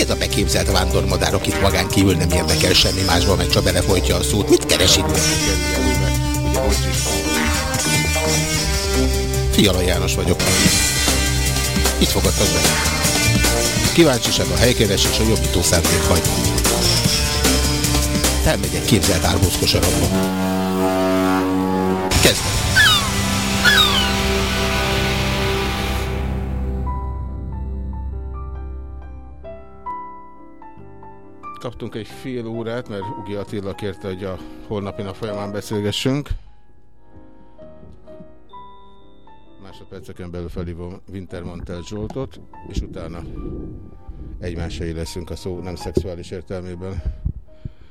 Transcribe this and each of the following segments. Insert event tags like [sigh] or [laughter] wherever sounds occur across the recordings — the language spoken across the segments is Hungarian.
Ez a beképzelt vándormadár, akit magán kívül nem érdekel semmi másban, meg csak belefolytja a szót? Mit keres itt? Fiala János vagyok. Itt fogadtak be. Kíváncsiság a helykeresés a jobbító szándék hagy. Elmegyek képzelt árbóz kosarakba. Kezdem. Kaptunk egy fél órát, mert Ugi Attila kérte, hogy a holnapi nap folyamán beszélgessünk. Másodperceken belül felhívom Wintermantel Zsoltot, és utána egymásai leszünk a szó nem szexuális értelmében.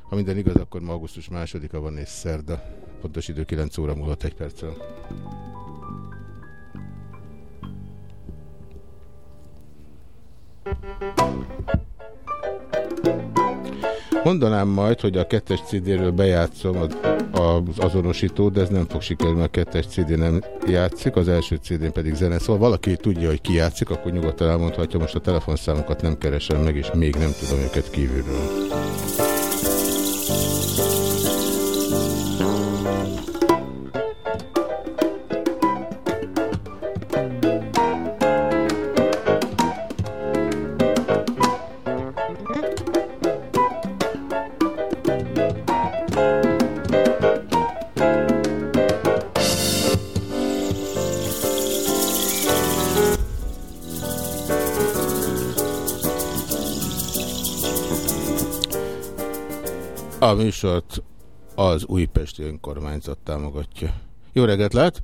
Ha minden igaz, akkor ma augusztus másodika van és szerda. Pontos idő 9 óra múlott egy perccel. Mondanám majd, hogy a kettes CD-ről bejátszom az, az azonosítót, de ez nem fog sikerülni, a kettes CD nem játszik, az első CD-n pedig zene. Szóval valaki tudja, hogy ki játszik, akkor nyugodtan elmondhatja, most a telefonszámokat nem keresem meg, és még nem tudom őket kívülről. A műsort az Újpesti Önkormányzat támogatja. Jó reggelt lát!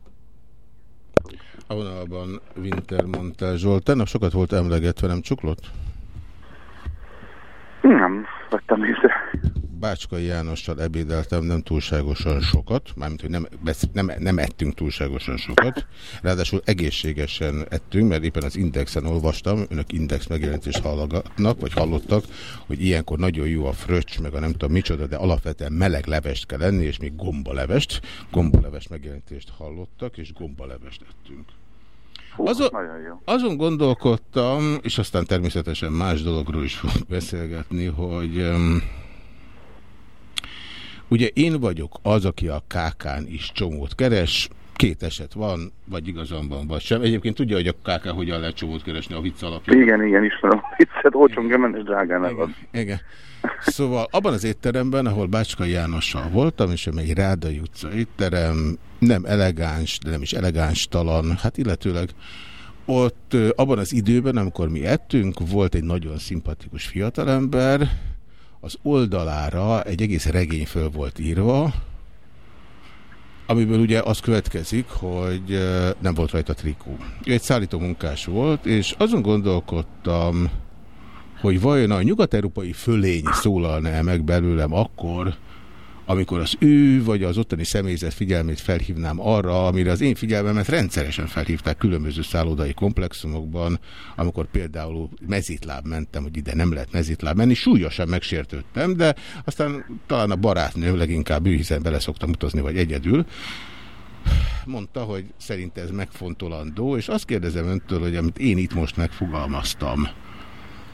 A vonalban Wintermantel Zsolt. Tegnap sokat volt emlegetve, nem csuklott? Nem, vettem észre. Bácskai Jánossal ebédeltem nem túlságosan sokat, mármint, hogy nem, nem, nem ettünk túlságosan sokat, ráadásul egészségesen ettünk, mert éppen az Indexen olvastam, önök Index megjelenítést hallgatnak, vagy hallottak, hogy ilyenkor nagyon jó a fröccs, meg a nem tudom micsoda, de alapvetően meleg levest kell lenni, és még gombalevest, gombalevest megjelentést hallottak, és gombalevest ettünk. azon, azon gondolkodtam, és aztán természetesen más dologról is fogunk beszélgetni, hogy um, Ugye én vagyok az, aki a KK-n is csomót keres, két eset van, vagy igazam van, vagy sem. Egyébként tudja, hogy a KK hogyan lehet csomót keresni a vicc alapján. Igen, igen, ismerem. Viccet olcsón menni, és drágán igen. Igen. Szóval abban az étteremben, ahol Bácska Jánossal voltam, és egy Rádai utca étterem, nem elegáns, de nem is elegáns talan, hát illetőleg ott abban az időben, amikor mi ettünk, volt egy nagyon szimpatikus fiatalember, az oldalára egy egész regény föl volt írva, amiből ugye az következik, hogy nem volt rajta trikó. Ő egy szállító munkás volt, és azon gondolkodtam, hogy vajon a nyugat-európai fölény szólalna-e meg belőlem akkor, amikor az ő vagy az ottani személyzet figyelmét felhívnám arra, amire az én figyelmemet rendszeresen felhívták különböző szállodai komplexumokban, amikor például mezitláb mentem, hogy ide nem lehet mezitláb menni, súlyosan megsértődtem, de aztán talán a barátnő leginkább ő, hiszen bele szoktam utazni, vagy egyedül, mondta, hogy szerint ez megfontolandó, és azt kérdezem öntől, hogy amit én itt most megfogalmaztam,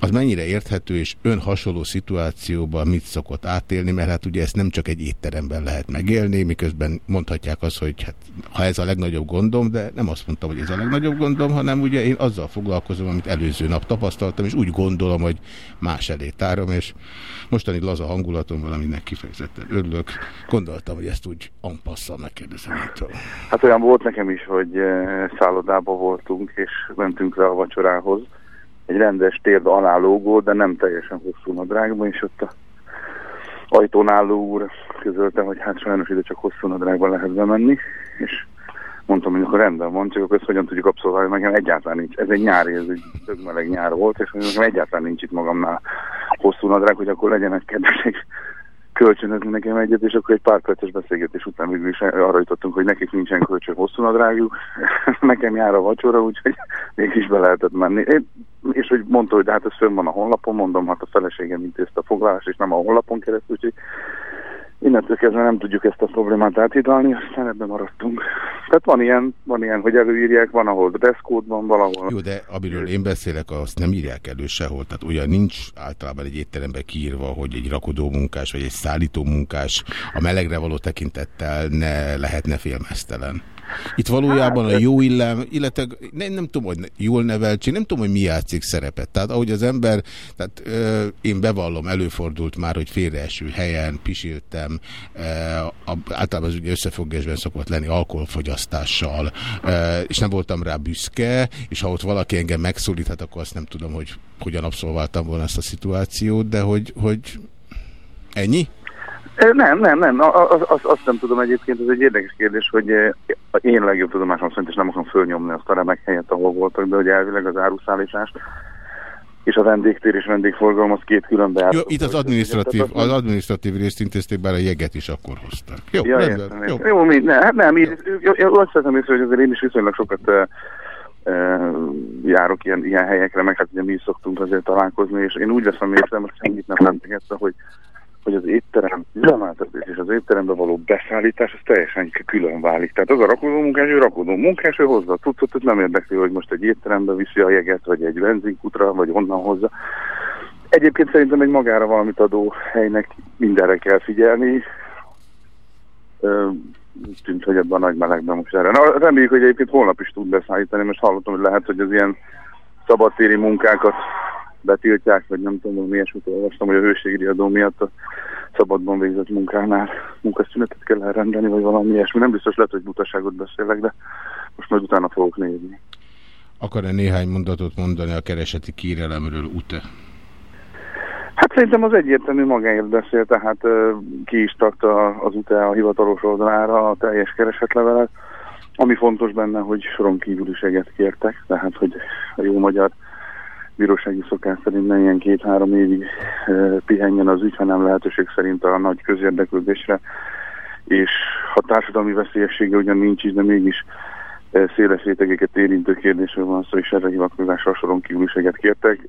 az mennyire érthető, és ön hasonló szituációban mit szokott átélni, mert hát ugye ezt nem csak egy étteremben lehet megélni, miközben mondhatják azt, hogy hát, ha ez a legnagyobb gondom, de nem azt mondtam, hogy ez a legnagyobb gondom, hanem ugye én azzal foglalkozom, amit előző nap tapasztaltam, és úgy gondolom, hogy más elé tárom, és mostani laza hangulatom valaminek kifejezetten örülök. Gondoltam, hogy ezt úgy ampasszal megkérdezem öntől. Hát olyan volt nekem is, hogy eh, szállodában voltunk, és mentünk rá a vacsorához, egy rendes térd alá lógó, de nem teljesen hosszú nadrágban, és ott a ajtón álló úr közölte, hogy hát sajnos ide csak hosszú nadrágban lehet bemenni, és mondtam, hogy akkor rendben van, csak akkor ezt hogyan tudjuk abszolválni, nekem egyáltalán nincs. Ez egy nyári, ez egy tök meleg nyár volt, és nekem egyáltalán nincs itt magamnál hosszú nadrág, hogy akkor legyenek kedvesek kölcsönözni nekem egyet, és akkor egy pár perces beszélgetés után végül is arra jutottunk, hogy nekik nincsen kölcsön hosszú nadrágjuk, [laughs] nekem jár a vacsora, úgyhogy mégis be lehetett menni. Én, és hogy mondta, hogy hát ez fönn van a honlapon, mondom, hát a feleségem intézte a foglalást, és nem a honlapon keresztül, úgyhogy innentől kezdve nem tudjuk ezt a problémát áthidalni, aztán ebben maradtunk. Tehát van ilyen, van ilyen, hogy előírják, van, ahol dresscode van, valahol. Jó, de amiről én beszélek, azt nem írják elő sehol. Tehát olyan nincs általában egy étteremben kiírva, hogy egy rakodó munkás vagy egy szállító munkás a melegre való tekintettel ne lehetne félmeztelen. Itt valójában hát, a jó illem, illetve nem, nem tudom, hogy jól neveltség, nem tudom, hogy mi játszik szerepet. Tehát ahogy az ember, tehát ö, én bevallom, előfordult már, hogy félreeső helyen pisiltem, ö, a, általában az ugye szokott lenni alkoholfogyasztással, ö, és nem voltam rá büszke, és ha ott valaki engem megszólíthat, akkor azt nem tudom, hogy hogyan abszolváltam volna ezt a szituációt, de hogy, hogy ennyi? Nem, nem, nem. Az, az, azt nem tudom egyébként, ez egy érdekes kérdés, hogy én legjobb tudomásom szerint, és nem akarom fölnyomni azt a remek helyet, ahol voltak, de hogy elvileg az áruszállítás és a vendégtér és vendégforgalom az két külön Jó, itt az adminisztratív, az adminisztratív részt intézték, bár a jeget is akkor hozták. Jó, ja, rendben, jó. jó mi, ne, hát nem, én, azt hiszem észre, hogy azért én is viszonylag sokat uh, uh, járok ilyen, ilyen helyekre, meg hát ugye mi is szoktunk azért találkozni, és én úgy veszem észre, most semmit nem [clears throat] lentegetve, hogy hogy az étterem üzemeltetés és az étterembe való beszállítás az teljesen külön válik. Tehát az a rakodó munkás, ő rakodó munkás, ő hozza a nem érdekli, hogy most egy étterembe viszi a jeget, vagy egy benzinkutra, vagy onnan hozza. Egyébként szerintem egy magára valamit adó helynek mindenre kell figyelni. Úgy tűnt, hogy ebben a nagy melegben most erre. Na, reméljük, hogy egyébként holnap is tud beszállítani. Most hallottam, hogy lehet, hogy az ilyen szabadtéri munkákat betiltják, vagy nem tudom, mi ilyesmit olvastam, hogy a hőségriadó miatt a szabadban végzett munkánál munkaszünetet kell elrendelni, vagy valami ilyesmi. Nem biztos lehet, hogy butaságot beszélek, de most majd utána fogok nézni. Akar-e néhány mondatot mondani a kereseti kérelemről UTE? Hát szerintem az egyértelmű magáért beszél, tehát ki is tartta az UTE a hivatalos oldalára a teljes keresetlevelet. Ami fontos benne, hogy soron kívüliséget kértek, tehát hogy a jó magyar bírósági szokás szerint ne ilyen két-három évig pihenjen az ügy, hanem lehetőség szerint a nagy közérdeklődésre, és ha társadalmi veszélyessége ugyan nincs is, de mégis széles rétegeket érintő kérdésről van szó, és erre hivatkozásra soron kívülséget kértek.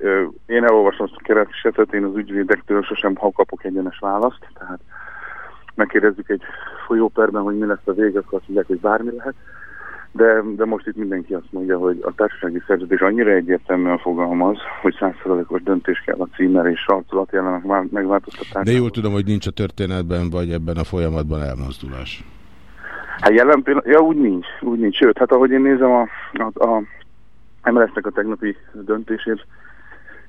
Én elolvasom azt a keresetet, én az ügyvédektől sosem ha kapok egyenes választ, tehát megkérdezzük egy folyóperben, hogy mi lesz a vége, akkor azt mondják, hogy bármi lehet de, de most itt mindenki azt mondja, hogy a társasági szerződés annyira egyértelműen fogalmaz, hogy százszerzalékos döntés kell a címer és arculat jelenek megváltoztatásra. De jól tudom, hogy nincs a történetben, vagy ebben a folyamatban elmozdulás. Hát jelen pillanat, ja úgy nincs, úgy nincs. Sőt, hát ahogy én nézem a, a, a MLS-nek a tegnapi döntését,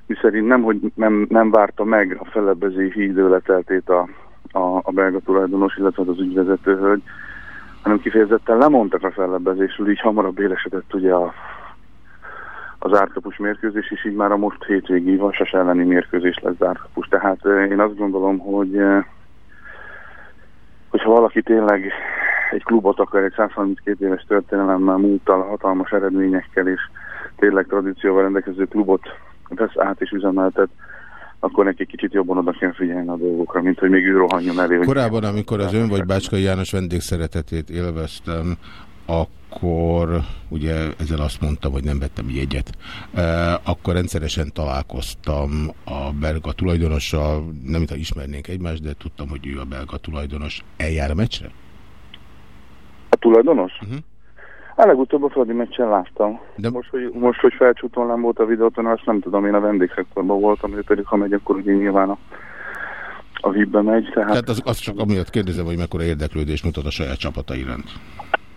miszerint nem, hogy nem, nem várta meg a felebbezési időleteltét a, a, a belga tulajdonos, illetve az ügyvezető hölgy, hanem kifejezetten lemondtak a fellebbezésről, így hamarabb élesedett ugye a, az árkapus mérkőzés, és így már a most hétvégi vasas elleni mérkőzés lesz árkapus. Tehát eh, én azt gondolom, hogy eh, hogyha valaki tényleg egy klubot akar, egy 132 éves történelemmel, múltal, hatalmas eredményekkel és tényleg tradícióval rendelkező klubot vesz át és üzemeltet, akkor neki kicsit jobban oda kell figyelni a dolgokra, mint hogy még ő rohanjon elé. Korábban, amikor az ön vagy Bácskai János vendégszeretetét élveztem, akkor ugye ezzel azt mondtam, hogy nem vettem jegyet. E, akkor rendszeresen találkoztam a belga tulajdonossal, nem mintha ismernénk egymást, de tudtam, hogy ő a belga tulajdonos. Eljár a meccsre? A tulajdonos? Uh mhm. -huh. A legutóbb a Fradi meccsen láttam. De... Most, hogy, most, hogy felcsúton volt a videóton, azt nem tudom, én a vendégszektorban voltam, ő pedig ha megy, akkor ugye nyilván a, a VIP-be megy. Tehát, tehát az, az csak amiatt kérdezem, hogy mekkora érdeklődés mutat a saját csapata iránt.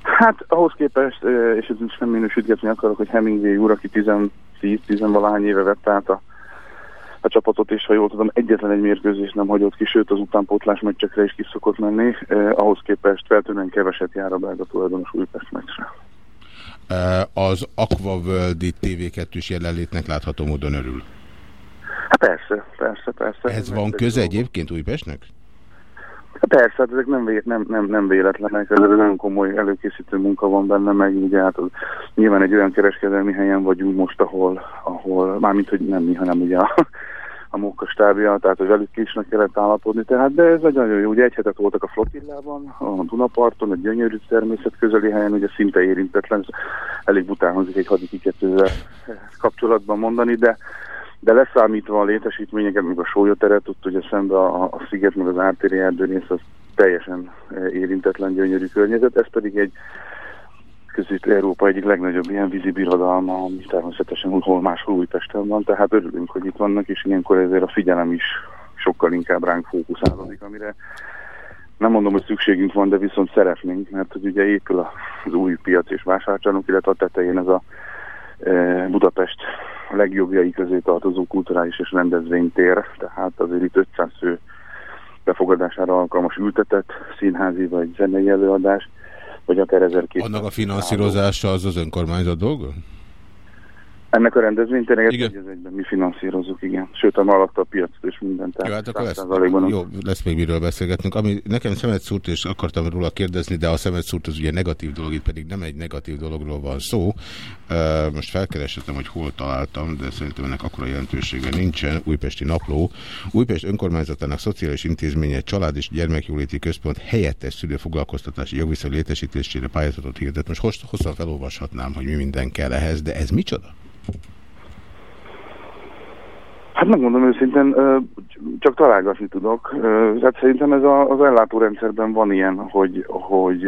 Hát ahhoz képest, és ez is nem minősítgetni akarok, hogy Hemingway úr, aki 10-10 éve vett át a, a csapatot, és ha jól tudom, egyetlen egy mérkőzés nem hagyott ki, sőt az utánpótlás meccsekre is ki szokott menni, eh, ahhoz képest feltűnően keveset jár a belga tulajdonos Újpest meccsre. Az Aquaworld TV2-s jelenlétnek látható módon örül. Hát persze, persze, persze. Ez van köze egyébként Újpestnek? Hát persze, hát ezek nem, vé, nem, nem, nem véletlenek, ez nagyon komoly előkészítő munka van benne, meg ugye hát az, nyilván egy olyan kereskedelmi helyen vagyunk most, ahol, ahol mármint, hogy nem mi, hanem ugye a, a munkastábja, tehát hogy velük is meg kellett állapodni, tehát de ez nagyon jó, ugye egy hetet voltak a flotillában, a Dunaparton, egy gyönyörű természet közeli helyen, ugye szinte érintetlen, elég bután hangzik egy hadikiketővel kapcsolatban mondani, de de leszámítva a létesítményeket, meg a sólyoteret, ott ugye szembe a, a sziget, meg az ártéri erdőrész, az teljesen érintetlen gyönyörű környezet, ez pedig egy közép-európa egyik legnagyobb ilyen vízibirodalma, ami természetesen hol máshol Újpesten van, tehát örülünk, hogy itt vannak, és ilyenkor ezért a figyelem is sokkal inkább ránk fókuszálódik, amire nem mondom, hogy szükségünk van, de viszont szeretnénk, mert hogy ugye épül az új piac és vásárcsarnok, illetve a tetején ez a e, Budapest legjobbjai közé tartozó kulturális és rendezvénytér, tehát azért itt 500 fő befogadására alkalmas ültetett színházi vagy zenei előadás, vagy akár 1200. Annak a finanszírozása az az önkormányzat dolga? Ennek a rendezvénytényeket egy egyben mi finanszírozunk, igen. Sőt, a alatta a piacot és mindent. Jó, hát akkor lesz, jó, lesz még miről beszélgetnünk. Ami nekem szemet szúrt, és akartam róla kérdezni, de a szemet szúrt az ugye negatív dolog, itt pedig nem egy negatív dologról van szó. Most felkerestem, hogy hol találtam, de szerintem ennek akkora jelentősége nincsen. Újpesti Napló. Újpest önkormányzatának szociális intézménye család és gyermekjóléti központ helyettes szülőfoglalkoztatási jogviszony létesítésére pályázatot hirdet. Most hosszan felolvashatnám, hogy mi minden kell ehhez, de ez micsoda? Hát megmondom őszintén, csak találgatni tudok. Hát szerintem ez az ellátórendszerben van ilyen, hogy, hogy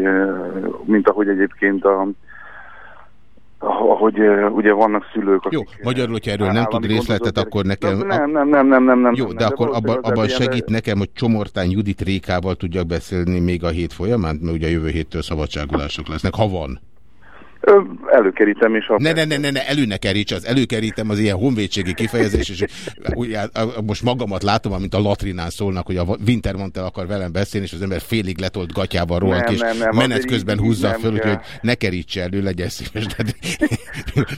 mint ahogy egyébként a ahogy ugye vannak szülők, akik... Jó, magyarul, hogyha erről nem tud részletet, akkor nekem... Nem, nem, nem, nem, nem. nem jó, de akkor abban, abban segít nekem, hogy Csomortán Judit Rékával tudjak beszélni még a hét folyamán, mert ugye jövő héttől szabadságulások lesznek, ha van. Előkerítem is. Ne, ne, ne, ne, ne, elő ne keríts, az előkerítem az ilyen honvédségi kifejezés, és ugye, most magamat látom, amint a latrinán szólnak, hogy a Wintermantel akar velem beszélni, és az ember félig letolt gatyával rohank, és nem, nem, menet közben így, húzza föl, úgyhogy ne keríts elő, legyen szíves. De,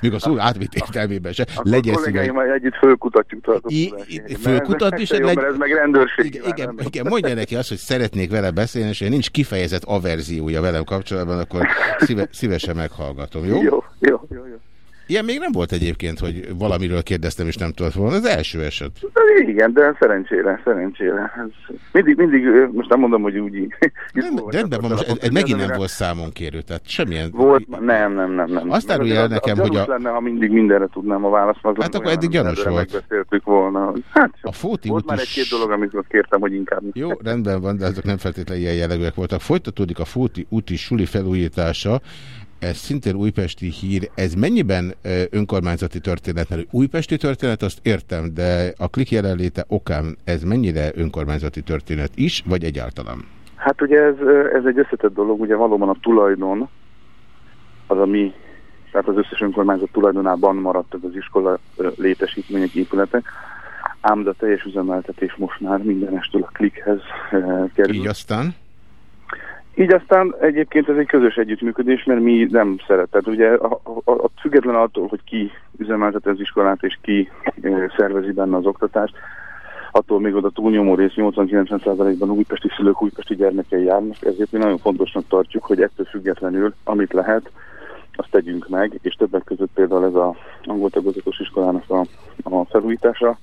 még a szó átvét értelmében se. Akkor legyen szíves. Együtt fölkutatjuk. Fölkutat is? Legy... ez meg rendőrség. Igen, igen, igen, mondja neki azt, hogy szeretnék vele beszélni, és nincs kifejezett averziója velem kapcsolatban, akkor szíve, szívesen meghallgatom hallgatom, jó? Jó, jó, jó. jó. Ilyen még nem volt egyébként, hogy valamiről kérdeztem, és nem tudott volna. Az első eset. Igen, de szerencsére, szerencsére. Ez mindig, mindig, most nem mondom, hogy úgy... [laughs] Nem, rendben van, most ez, megint nem volt számon kérő, tehát semmilyen... Volt, nem, nem, nem. nem. Azt árulja el nekem, hogy a... lenne, ha mindig mindenre tudnám a választ. Hát akkor eddig gyanús volt. Megbeszéltük volna. Hát, a Fóti volt már egy-két dolog, amit kértem, hogy inkább... Jó, rendben van, de azok nem feltétlenül ilyen jellegűek voltak. Folytatódik a Fóti úti suli felújítása ez szintén újpesti hír, ez mennyiben önkormányzati történet? Mert újpesti történet, azt értem, de a klik jelenléte okán ez mennyire önkormányzati történet is, vagy egyáltalán? Hát ugye ez, ez egy összetett dolog, ugye valóban a tulajdon, az a mi, tehát az összes önkormányzat tulajdonában maradtak az iskola létesítmények, épületek, ám de a teljes üzemeltetés most már mindenestől a klikhez kerül. Így aztán? Így aztán egyébként ez egy közös együttműködés, mert mi nem szeretett. Ugye a, a, a, független attól, hogy ki üzemeltet az iskolát és ki e, szervezi benne az oktatást, attól még oda túlnyomó rész 80-90%-ban újpesti szülők, újpesti gyermekei járnak, ezért mi nagyon fontosnak tartjuk, hogy ettől függetlenül, amit lehet, azt tegyünk meg, és többek között például ez a angol tagozatos iskolának a, a felújítása,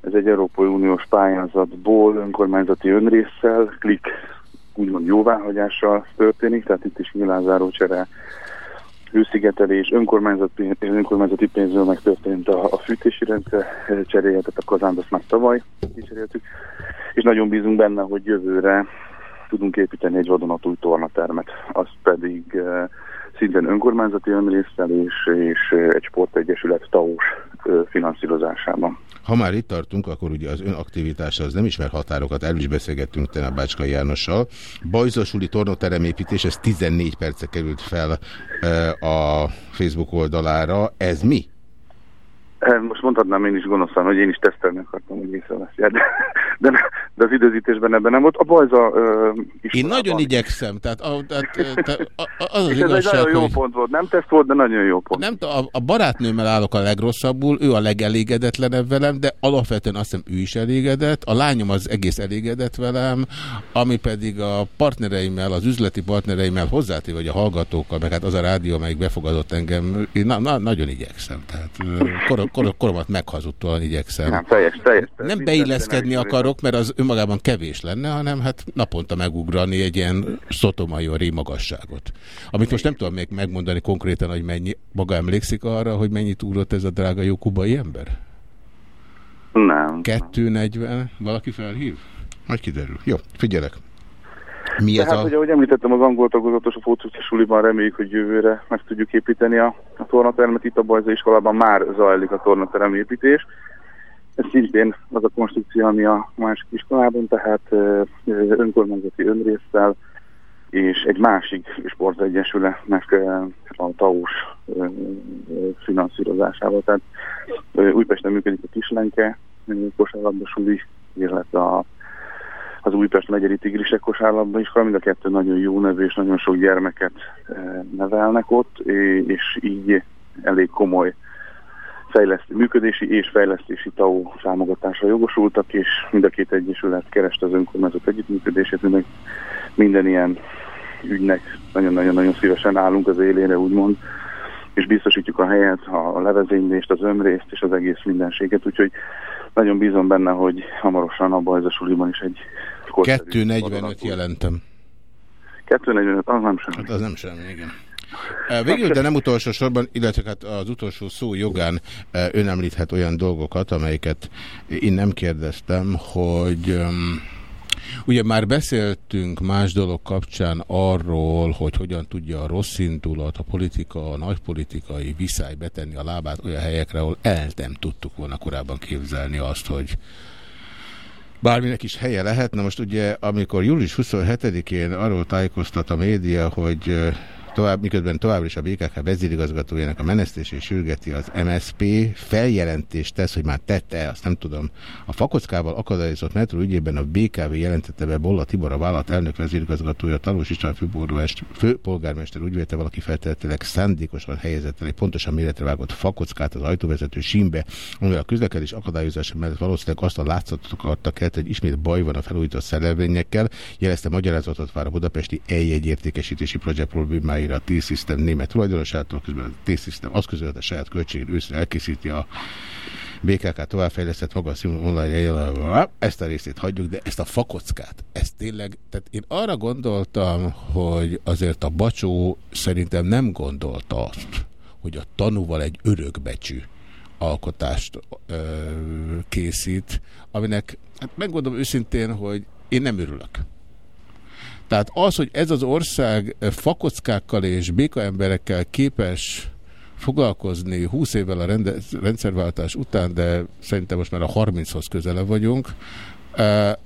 ez egy Európai Uniós pályázatból önkormányzati önrészsel, klik úgymond jóváhagyással történik, tehát itt is nyilázáró csere, hőszigetelés, önkormányzati, önkormányzati pénzről megtörtént a, a fűtési rendszer cseréje, tehát a kazánt azt már tavaly kicseréltük, és nagyon bízunk benne, hogy jövőre tudunk építeni egy vadonatúj tornatermet, azt pedig uh, szintén önkormányzati önrésztel és, és egy sportegyesület TAOS uh, finanszírozásában. Ha már itt tartunk, akkor ugye az önaktivitása az nem ismer határokat, el is beszélgettünk a Bácska Jánossal. Bajzosuli tornoterem építés, ez 14 perce került fel a Facebook oldalára. Ez mi? Hát most mondhatnám én is gonoszan, hogy én is tesztelni akartam, hogy vissza lesz. De, de, de az időzítésben ebben nem volt. A bajza is. Én nagyon van. igyekszem. Tehát, a, tehát, tehát az az És igazság, ez egy nagyon jó hogy... pont volt. Nem teszt volt, de nagyon jó pont. Nem, a, a barátnőmmel állok a legrosszabbul, ő a legelégedetlenebb velem, de alapvetően azt hiszem ő is elégedett. A lányom az egész elégedett velem, ami pedig a partnereimmel, az üzleti partnereimmel hozzátéve, hogy a hallgatókkal, meg hát az a rádió, amelyik befogadott engem, én na, na, nagyon igyekszem. Tehát kor, kor, koromat meghazudtóan igyekszem. Nem, teljes, teljes, teljes. Nem beilleszkedni akarok, mert az önmagában kevés lenne, hanem hát naponta megugrani egy ilyen szotomajori magasságot. Amit most nem tudom még megmondani konkrétan, hogy mennyi, maga emlékszik arra, hogy mennyit ugrott ez a drága jó kubai ember? Nem. 240, valaki felhív? Majd kiderül. Jó, figyelek. Mi ez Tehát, a... hogy ahogy említettem, az angol tagozatos a fócuszes suliban reméljük, hogy jövőre meg tudjuk építeni a, a tornatermet. Itt a Bajza iskolában már zajlik a tornaterem építés. Ez szintén az a konstrukció, ami a másik iskolában, tehát önkormányzati önrészsel, és egy másik sportegyesületnek a TAUS finanszírozásával. Tehát Újpesten működik a Kislenke kosárlabda suli, illetve a, az Újpest megyeri Tigrisek kosárlabda iskola, mind a kettő nagyon jó nevű és nagyon sok gyermeket nevelnek ott, és így elég komoly fejlesztő, működési és fejlesztési TAO támogatásra jogosultak, és mind a két egyesület kereste az önkormányzat együttműködését, minden, minden ilyen ügynek nagyon-nagyon-nagyon szívesen állunk az élére, úgymond, és biztosítjuk a helyet, a levezénylést, az ömrészt és az egész mindenséget, úgyhogy nagyon bízom benne, hogy hamarosan abban ez a suliban is egy 2.45 jelentem. 2.45, az nem semmi. Hát az nem semmi, igen. Végül, de nem utolsó sorban, illetve hát az utolsó szó jogán ön említhet olyan dolgokat, amelyeket én nem kérdeztem, hogy ugye már beszéltünk más dolog kapcsán arról, hogy hogyan tudja a rossz indulat, a politika, a nagypolitikai viszály betenni a lábát olyan helyekre, ahol el nem tudtuk volna korábban képzelni azt, hogy bárminek is helye lehet. Na most ugye, amikor július 27-én arról tájékoztat a média, hogy tovább, miközben továbbra is a BKK vezérigazgatójának a menesztés és sürgeti az MSP, feljelentést tesz, hogy már tette, azt nem tudom. A Fakockával akadályozott metró ügyében a BKV jelentette be Bolla Tibor a vállalat elnök vezérigazgatója, Talós István főpolgármester úgy vélte valaki feltételenek szándékosan helyezett el egy pontosan méretre vágott fakockát az ajtóvezető símbe, amivel a közlekedés akadályozása mellett valószínűleg azt a látszatot akartak kelt, hogy ismét baj van a felújított szerelvényekkel, jelezte magyarázatot vár a budapesti eljegy értékesítési projekt problémája aláírja a T-System német tulajdonosától, közben a T-System azt közölt a saját költségén őszre elkészíti a BKK továbbfejlesztett maga online ezt a részét hagyjuk, de ezt a fakockát, ezt tényleg, tehát én arra gondoltam, hogy azért a Bacsó szerintem nem gondolta azt, hogy a tanúval egy örökbecsű alkotást ö, készít, aminek, hát megmondom őszintén, hogy én nem örülök. Tehát az, hogy ez az ország fakockákkal és békaemberekkel képes foglalkozni 20 évvel a rendszerváltás után, de szerintem most már a 30-hoz közele vagyunk,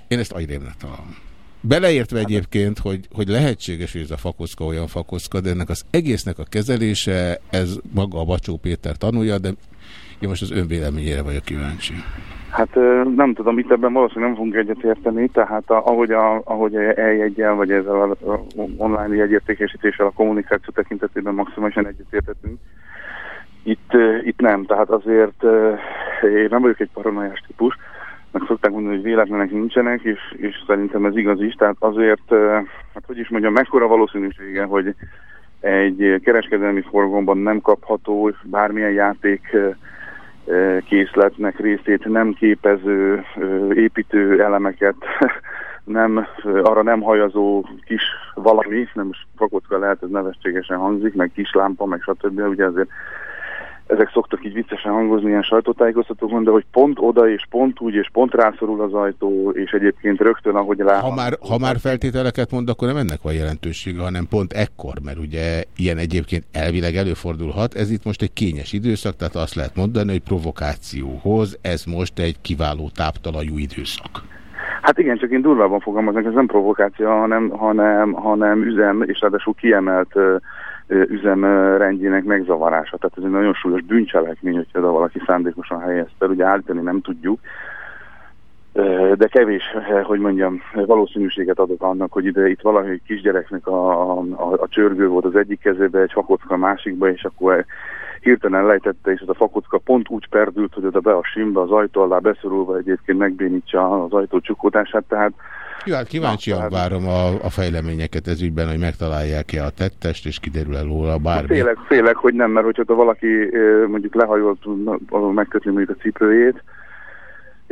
én ezt agyrémnek találom. Beleértve egyébként, hogy, hogy lehetséges, hogy ez a fakocka olyan fakocka, de ennek az egésznek a kezelése, ez maga a Bacsó Péter tanulja, de én most az önvéleményére vagyok kíváncsi. Hát nem tudom, itt ebben valószínűleg nem fogunk egyetérteni, tehát ahogy, a, ahogy eljegyel, vagy ezzel a online jegyértékesítéssel a kommunikáció tekintetében maximálisan egyetértetünk. Itt, itt nem, tehát azért én nem vagyok egy paranoiás típus, meg szokták mondani, hogy véletlenek nincsenek, és, és szerintem ez igaz is, tehát azért, hát hogy is mondjam, mekkora valószínűsége, hogy egy kereskedelmi forgalomban nem kapható bármilyen játék készletnek részét nem képező építő elemeket, [laughs] nem, arra nem hajazó kis valami, nem is fakocka lehet, ez nevetségesen hangzik, meg kis lámpa, meg stb. Ugye azért ezek szoktak így viccesen hangozni ilyen sajtótájékoztatókon, de hogy pont oda és pont úgy és pont rászorul az ajtó, és egyébként rögtön, ahogy lát. Ha már, ha már feltételeket mond, akkor nem ennek van jelentősége, hanem pont ekkor, mert ugye ilyen egyébként elvileg előfordulhat. Ez itt most egy kényes időszak, tehát azt lehet mondani, hogy provokációhoz ez most egy kiváló táptalajú időszak. Hát igen, csak én durvában fogalmazok, ez nem provokáció, hanem, hanem, hanem üzem, és ráadásul kiemelt üzemrendjének megzavarása. Tehát ez egy nagyon súlyos bűncselekmény, hogyha oda valaki szándékosan helyezte, ugye állítani nem tudjuk, de kevés, hogy mondjam, valószínűséget adok annak, hogy ide itt valahogy kisgyereknek a, a, a csörgő volt az egyik kezébe, egy fakocka a másikba, és akkor hirtelen lejtette, és ez a fakocka pont úgy perdült, hogy oda be a simba, az ajtó alá beszorulva egyébként megbénítsa az ajtó csukódását, tehát jó, hát kíváncsian Na, várom a, a fejleményeket ez ügyben, hogy megtalálják-e a tettest, és kiderül-e róla bármi. Félek, félek, hogy nem, mert hogyha valaki mondjuk lehajolt megkötni mondjuk a cipőjét,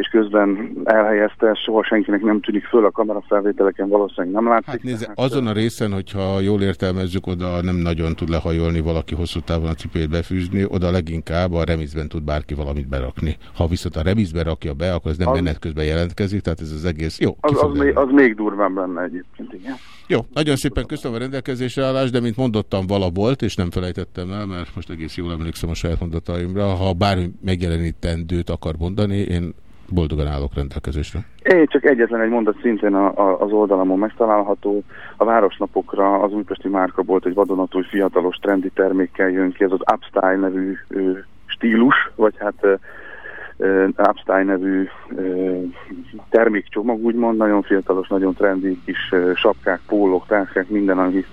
és közben elhelyezte, soha senkinek nem tűnik föl a kamerafelvételeken, valószínűleg nem látszik. Hát nézze, azon a részen, hogyha jól értelmezzük, oda nem nagyon tud lehajolni valaki hosszú távon a cipőjét befűzni, oda leginkább a remizben tud bárki valamit berakni. Ha viszont a remizbe rakja be, akkor ez nem az... menet közben jelentkezik, tehát ez az egész jó. Az, az, még, az még durván benne egyébként, igen. Jó, nagyon szépen köszönöm a rendelkezésre állást, de mint mondottam, vala volt, és nem felejtettem el, mert most egész jól emlékszem a saját mondataimra. Ha bármi megjelenítendőt akar mondani, én boldogan állok rendelkezésre. Én csak egyetlen egy mondat szintén a, a, az oldalamon megtalálható. A városnapokra az újpesti márka volt egy vadonatúj fiatalos trendi termékkel jön ki, ez az Upstyle nevű ö, stílus, vagy hát ö, Upstyle nevű ö, termékcsomag, úgymond, nagyon fiatalos, nagyon trendi kis ö, sapkák, pólók, táskák, minden, ami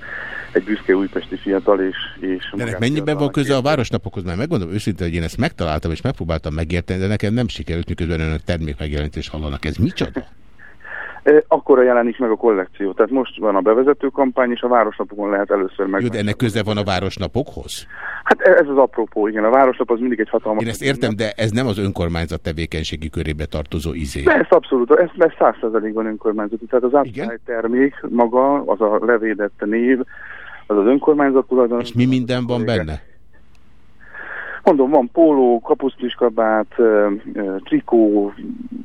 egy büszke újpesti fiatal, és... és de mennyiben van köze a városnapokhoz? Mert megmondom őszintén, hogy én ezt megtaláltam, és megpróbáltam megérteni, de nekem nem sikerült, miközben önök termék megjelenítés hallanak. Ez micsoda? [laughs] Akkora jelenik meg a kollekció. Tehát most van a bevezető kampány, és a városnapokon lehet először meg. Jó, de ennek köze van a városnapokhoz? Hát ez az apropó, igen. A városnap az mindig egy hatalmas... Én ezt értem, de ez nem az önkormányzat tevékenységi körébe tartozó izé. De ez abszolút, ez, ez önkormányzati. Tehát az átszállít termék maga, az a levédett név, az az önkormányzat tulajdon. És mi minden van benne? Mondom, van póló, kapusztiskabát, trikó,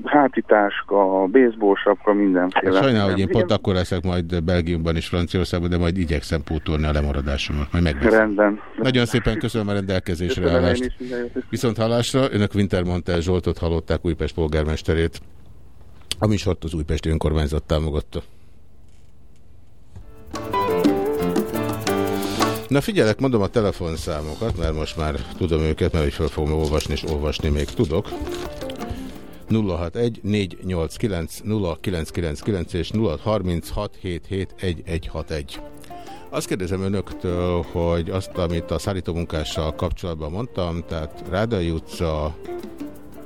hátitáska, baseball sapka, mindenféle. Sajnálom, hogy én pont akkor leszek majd Belgiumban és Franciaországban, de majd igyekszem pótolni a lemaradásomat. Majd megbeszél. Rendben. Nagyon szépen köszönöm a rendelkezésre állást. Viszont hallásra, önök Wintermantel Zsoltot hallották Újpest polgármesterét. A műsort az Újpesti Önkormányzat támogatta. Na figyelek, mondom a telefonszámokat, mert most már tudom őket, mert hogy fel fogom olvasni, és olvasni még tudok. 061 489 0999 és 0636 1161. Azt kérdezem önöktől, hogy azt, amit a szállítómunkással kapcsolatban mondtam, tehát Rádai utca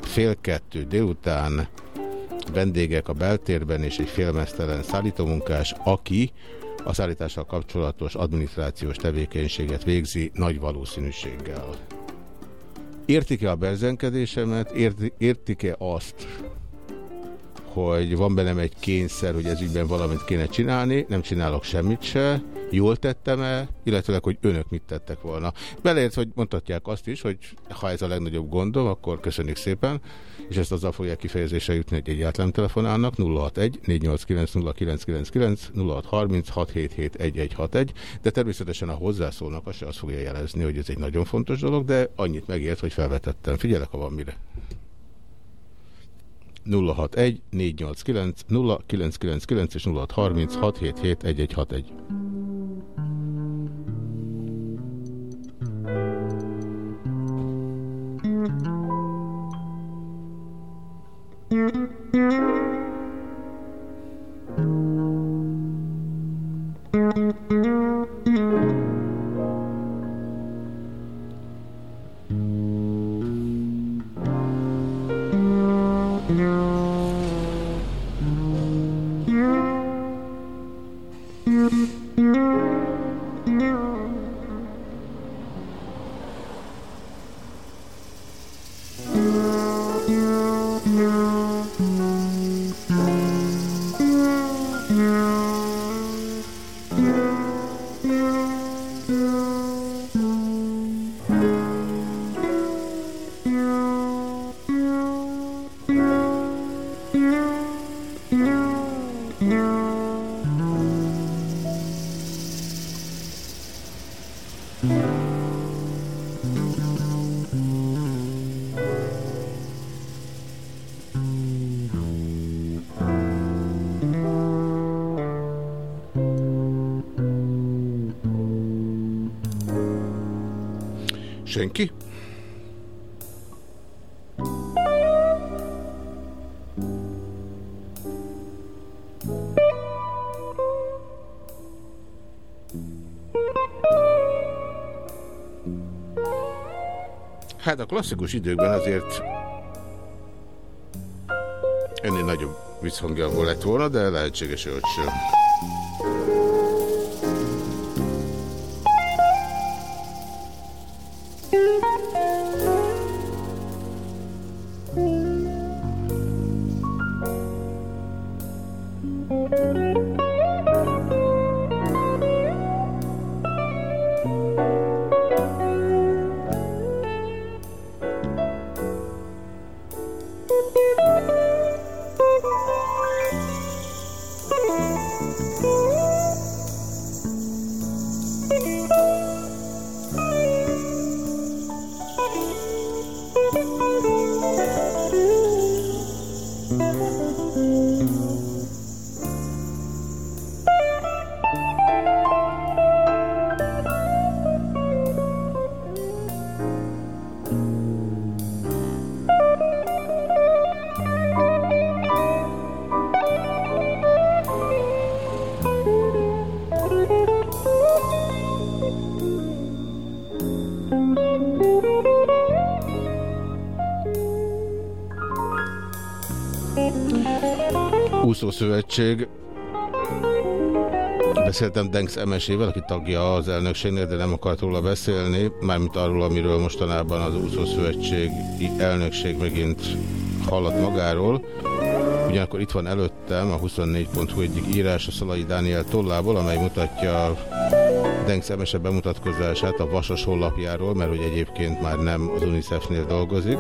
fél kettő délután vendégek a beltérben és egy félmeztelen szállítómunkás, aki a szállítással kapcsolatos adminisztrációs tevékenységet végzi nagy valószínűséggel. Értik-e a berzenkedésemet? Értik-e azt, hogy van bennem egy kényszer, hogy ez ügyben valamit kéne csinálni, nem csinálok semmit se, jól tettem-e, illetőleg, hogy önök mit tettek volna. Beleért, hogy mondhatják azt is, hogy ha ez a legnagyobb gondom, akkor köszönjük szépen, és ezt azzal fogják kifejezésre jutni, hogy egyáltalán telefonálnak 061 489 0999 0630 677 de természetesen a hozzászólnak azt, azt fogja jelezni, hogy ez egy nagyon fontos dolog, de annyit megért, hogy felvetettem. Figyelek, ha van mire. 061 489 0999 és 0630 677 Senki? Hát a klasszikus időkben azért ennél nagyobb visszhangja lett volna, de lehetséges, hogy sem. Szövetség. Beszéltem Denks Emesével, aki tagja az elnökségnél, de nem akart róla beszélni, mármint arról, amiről mostanában az úszó szövetségi elnökség megint hallat magáról. Ugyanakkor itt van előttem a 24.hu egyik írás a Szalai Dániel tollából, amely mutatja Denks Emese bemutatkozását a Vasas honlapjáról, mert hogy egyébként már nem az UNICEF-nél dolgozik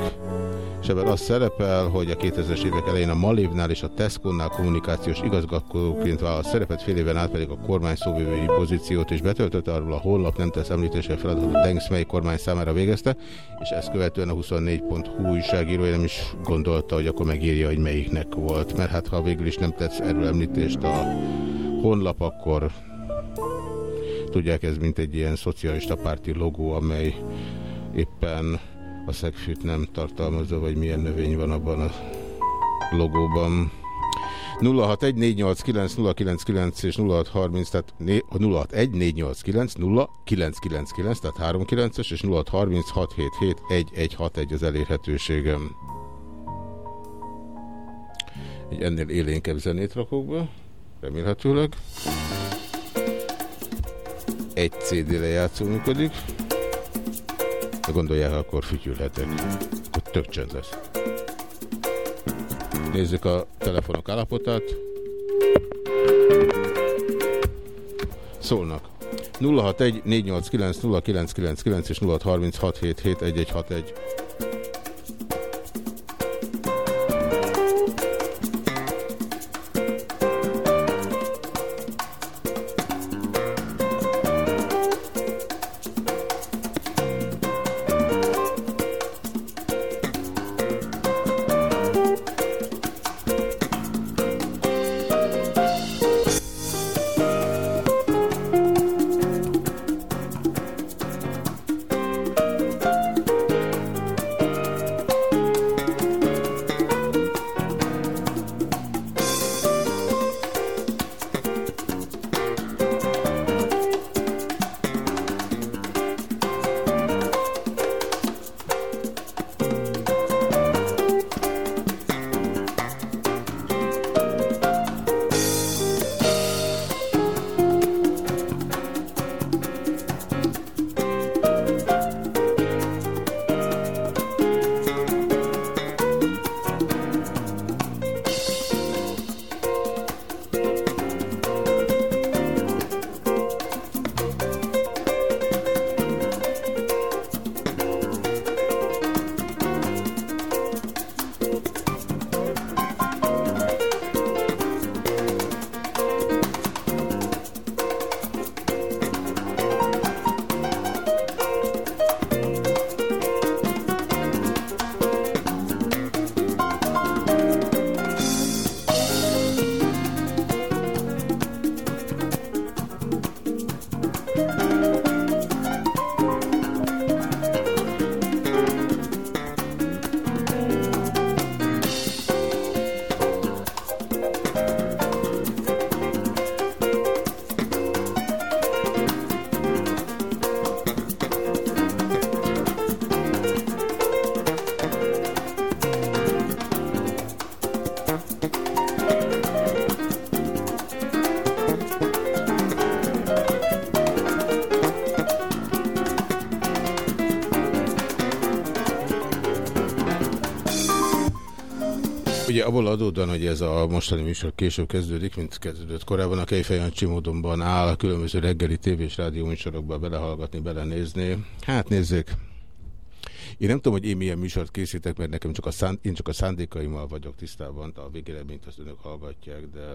ebben az szerepel, hogy a 2000-es évek elején a Malévnál és a Tesco-nál kommunikációs igazgatóként vállalt szerepet, fél éven át pedig a kormány szóvivői pozíciót is betöltötte, arról a honlap nem tesz említésre feladatot, a Dengs mely kormány számára végezte, és ezt követően a 24.hu újságírója nem is gondolta, hogy akkor megírja, hogy melyiknek volt, mert hát ha végül is nem tesz erről említést a honlap, akkor tudják, ez mint egy ilyen szocialista párti logó, amely éppen a szegfűt nem tartalmazza, vagy milyen növény van abban a logóban. 061-489-099 és 0630, tehát 061-489-0999, tehát 39-es és 0636771161 az elérhetőségem. Egy ennél élénkebb zenét rakok be, remélhetőleg. Egy CD lejátszó működik. Ha gondolják, akkor fütyülhetek. Akkor tök csend lesz. Nézzük a telefonok állapotát. Szólnak. 061 489 0999 és 0636771161. abból adódóan, hogy ez a mostani műsor később kezdődik, mint kezdődött korábban, a Kejfejancsi Csimódomban áll a különböző reggeli tévé és rádió műsorokba belehallgatni, belenézni. Hát nézzék, én nem tudom, hogy én milyen műsort készítek, mert nekem csak a, szánd, én csak a szándékaimmal vagyok tisztában, a végeredményt azt önök hallgatják, de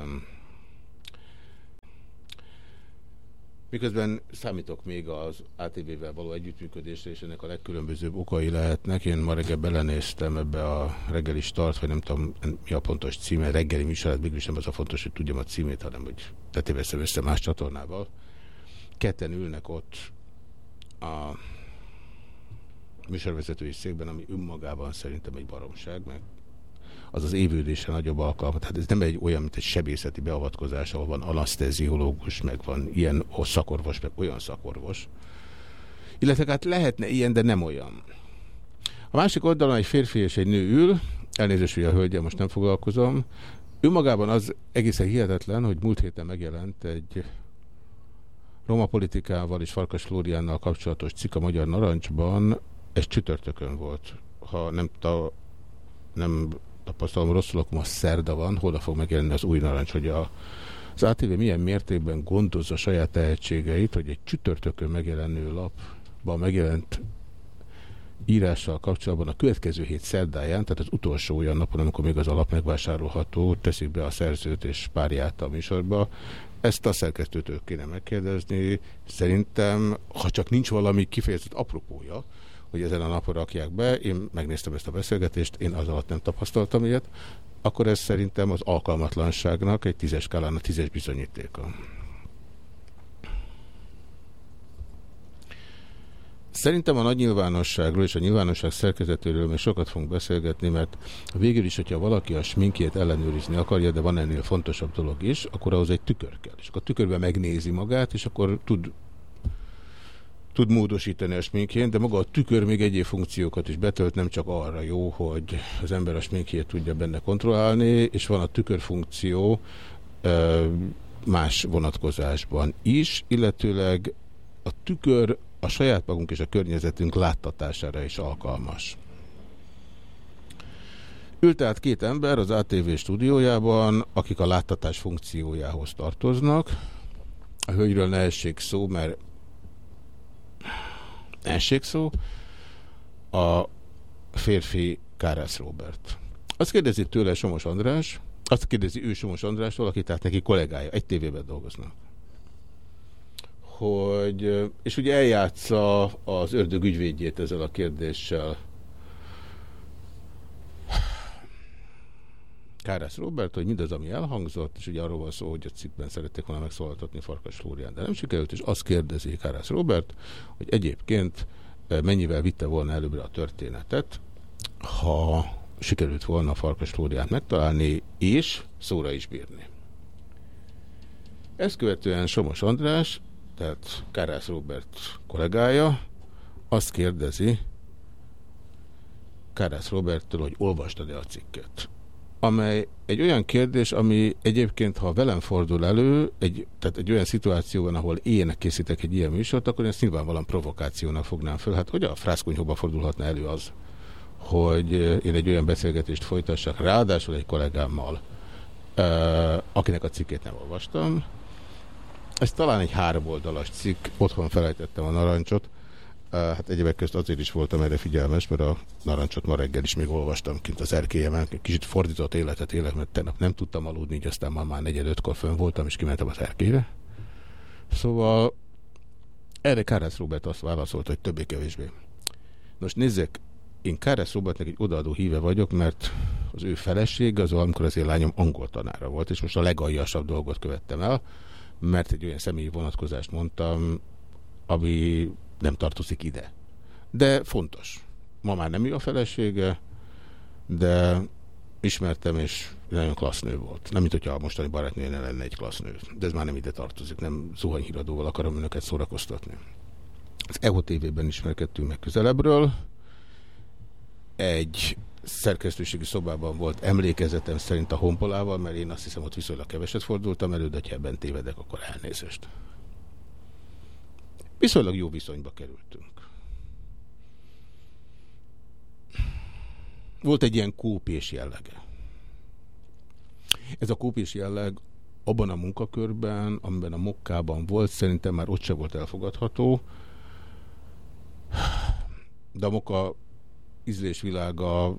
Miközben számítok még az ATV-vel való együttműködésre, és ennek a legkülönbözőbb okai lehetnek. Én ma reggel belenéztem ebbe a reggeli start, vagy nem tudom mi a pontos címe, reggeli műsorát, mégis nem az a fontos, hogy tudjam a címét, hanem hogy tetéveszem össze más csatornával. Ketten ülnek ott a műsorvezetői székben, ami önmagában szerintem egy baromság, meg az az évődésre nagyobb alkalmat. Tehát ez nem egy olyan, mint egy sebészeti beavatkozás, ahol van anaszteziológus, meg van ilyen szakorvos, meg olyan szakorvos. Illetve hát lehetne ilyen, de nem olyan. A másik oldalon egy férfi és egy nő ül, elnézést, hogy a hölgyel most nem foglalkozom. Ő magában az egészen hihetetlen, hogy múlt héten megjelent egy roma politikával és Farkas Flóriánnal kapcsolatos cikk a Magyar Narancsban, ez csütörtökön volt. Ha nem, ta, nem tapasztalom rosszul, akkor ma szerda van, hol fog megjelenni az új narancs, hogy a, az ATV milyen mértékben gondozza saját tehetségeit, hogy egy csütörtökön megjelenő lapban megjelent írással kapcsolatban a következő hét szerdáján, tehát az utolsó olyan napon, amikor még az alap megvásárolható, teszik be a szerzőt és párját a műsorba. Ezt a szerkesztőtől kéne megkérdezni. Szerintem, ha csak nincs valami kifejezett apropója, hogy ezen a napon rakják be. Én megnéztem ezt a beszélgetést, én az alatt nem tapasztaltam ilyet. Akkor ez szerintem az alkalmatlanságnak egy tízes skálán a tízes bizonyítéka. Szerintem a nagy nyilvánosságról és a nyilvánosság szerkezetéről még sokat fogunk beszélgetni, mert végül is, hogyha valaki a sminkjét ellenőrizni akarja, de van ennél fontosabb dolog is, akkor ahhoz egy tükör kell. És akkor a tükörben megnézi magát, és akkor tud tud módosítani a sminkjén, de maga a tükör még egyéb funkciókat is betölt, nem csak arra jó, hogy az ember a sminkjét tudja benne kontrollálni, és van a tükörfunkció más vonatkozásban is, illetőleg a tükör a saját magunk és a környezetünk láttatására is alkalmas. Ült át két ember az ATV stúdiójában, akik a láttatás funkciójához tartoznak. A hölgyről ne essék szó, mert essék a férfi Kárász Robert. Azt kérdezi tőle Somos András, azt kérdezi ő Somos Andrástól, aki tehát neki kollégája, egy tévében dolgoznak. Hogy, és ugye eljátsza az ördög ügyvédjét ezzel a kérdéssel. Kárász Robert, hogy mindaz, ami elhangzott, és ugye arról van szó, hogy a cikkben szerették volna megszólaltatni Farkas Flórián, de nem sikerült, és azt kérdezi Kárász Robert, hogy egyébként eh, mennyivel vitte volna előbbre a történetet, ha sikerült volna Farkas Flóriánt megtalálni, és szóra is bírni. Ezt követően Somos András, tehát Kárász Robert kollégája, azt kérdezi Kárász Roberttől, hogy olvastad-e a cikket amely egy olyan kérdés, ami egyébként, ha velem fordul elő, egy, tehát egy olyan szituációban, ahol én készítek egy ilyen műsort, akkor ezt nyilvánvalóan provokációnak fognám föl. Hát hogy a frászkonyhóba fordulhatna elő az, hogy én egy olyan beszélgetést folytassak, ráadásul egy kollégámmal, akinek a cikkét nem olvastam. Ez talán egy három oldalas cikk, otthon felejtettem a narancsot, Hát egyébek közt azért is voltam erre figyelmes, mert a narancsot ma reggel is még olvastam kint az erkélyemen. Kicsit fordított életet élek, mert tegnap nem tudtam aludni, így aztán ma már negyed ötkor fönn voltam, és kimentem az erkélyre. Szóval erre Kárász Robert azt válaszolt, hogy többé-kevésbé. Most nézzek, én Kárász Robertnek egy odaadó híve vagyok, mert az ő feleség az, amikor az én lányom angol tanára volt, és most a legaljasabb dolgot követtem el, mert egy olyan személyi vonatkozást mondtam, ami nem tartozik ide. De fontos. Ma már nem ő a felesége, de ismertem, és nagyon klassz nő volt. Nem, mint hogyha a mostani barátnője lenne egy klassz nő. De ez már nem ide tartozik, nem zuhanyhíradóval akarom önöket szórakoztatni. Az EHO TV-ben ismerkedtünk meg közelebbről. Egy szerkesztőségi szobában volt emlékezetem szerint a honpolával, mert én azt hiszem, ott viszonylag keveset fordultam elő, de ha ebben tévedek, akkor elnézést. Viszonylag jó viszonyba kerültünk. Volt egy ilyen kópés jellege. Ez a kópés jelleg abban a munkakörben, amiben a mokkában volt, szerintem már ott se volt elfogadható. De a mokka ízlésvilága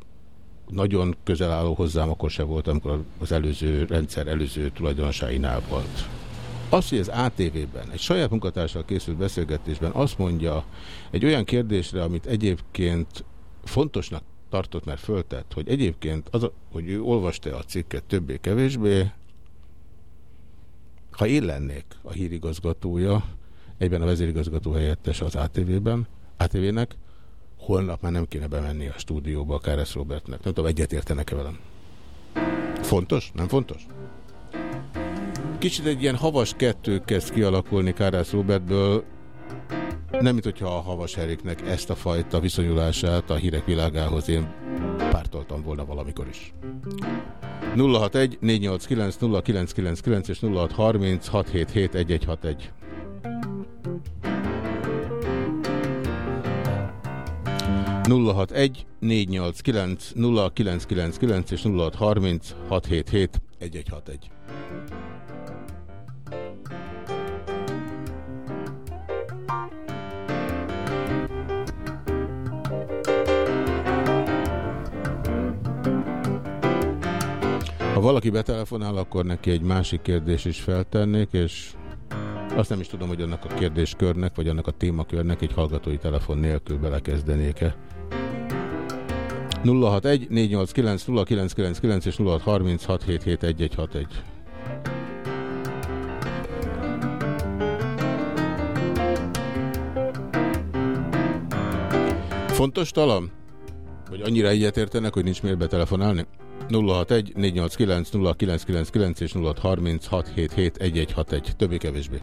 nagyon közel álló hozzám, akkor se volt, amikor az előző rendszer előző tulajdonosáinál volt. Az, hogy az ATV-ben, egy saját munkatársal készült beszélgetésben azt mondja egy olyan kérdésre, amit egyébként fontosnak tartott, mert föltett, hogy egyébként az, hogy ő olvasta a cikket többé-kevésbé, ha én lennék a hírigazgatója, egyben a vezérigazgató helyettes az ATV-ben, ATV-nek, holnap már nem kéne bemenni a stúdióba a Káresz Robertnek. Nem tudom, egyet értenek-e velem. Fontos? Nem fontos? kicsit egy ilyen havas kettő kezd kialakulni Kárász Robertből, nem, mint hogyha a havas Eriknek ezt a fajta viszonyulását a hírek világához én pártoltam volna valamikor is. 061 489 0999 és 0630 677 1161. egy 489 0999 és 0630 677 1161. valaki betelefonál, akkor neki egy másik kérdés is feltennék, és azt nem is tudom, hogy annak a kérdéskörnek, vagy annak a témakörnek egy hallgatói telefon nélkül belekezdenék-e. 061 489 0999 és 0636771161. Fontos talán? Vagy annyira egyetértenek, hogy nincs miért betelefonálni? 061 489 0999 és 0636771161. Többé-kevésbé.